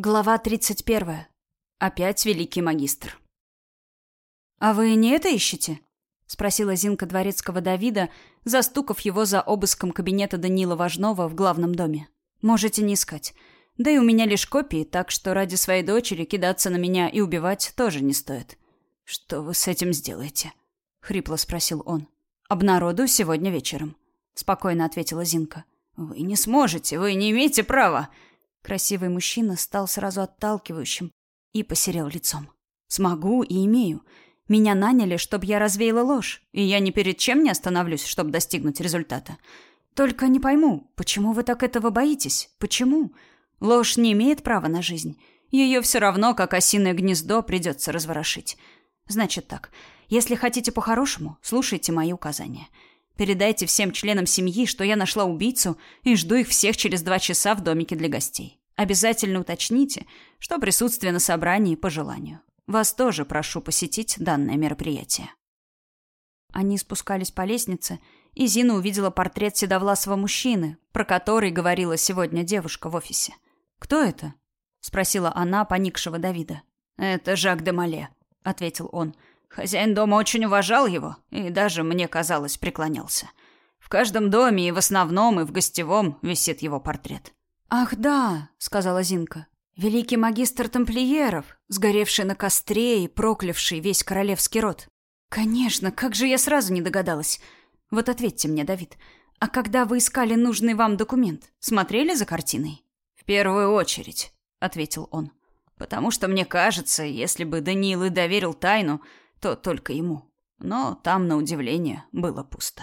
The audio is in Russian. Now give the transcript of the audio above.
Глава 31. Опять великий магистр. «А вы не это ищете?» — спросила Зинка дворецкого Давида, застукав его за обыском кабинета Данила Важнова в главном доме. «Можете не искать. Да и у меня лишь копии, так что ради своей дочери кидаться на меня и убивать тоже не стоит». «Что вы с этим сделаете?» — хрипло спросил он. «Обнародую сегодня вечером», — спокойно ответила Зинка. «Вы не сможете, вы не имеете права!» Красивый мужчина стал сразу отталкивающим и посерел лицом. «Смогу и имею. Меня наняли, чтобы я развеяла ложь, и я ни перед чем не остановлюсь, чтобы достигнуть результата. Только не пойму, почему вы так этого боитесь? Почему? Ложь не имеет права на жизнь. Ее все равно, как осиное гнездо, придется разворошить. Значит так, если хотите по-хорошему, слушайте мои указания». Передайте всем членам семьи, что я нашла убийцу и жду их всех через два часа в домике для гостей. Обязательно уточните, что присутствие на собрании по желанию. Вас тоже прошу посетить данное мероприятие. Они спускались по лестнице, и Зина увидела портрет седовласого мужчины, про который говорила сегодня девушка в офисе. «Кто это?» — спросила она поникшего Давида. «Это Жак де Мале», — ответил он, — Хозяин дома очень уважал его и даже, мне казалось, преклонялся. В каждом доме и в основном, и в гостевом висит его портрет. «Ах да», — сказала Зинка, — «великий магистр тамплиеров, сгоревший на костре и проклявший весь королевский род». «Конечно, как же я сразу не догадалась. Вот ответьте мне, Давид, а когда вы искали нужный вам документ, смотрели за картиной?» «В первую очередь», — ответил он. «Потому что мне кажется, если бы Даниил и доверил тайну, то только ему. Но там, на удивление, было пусто.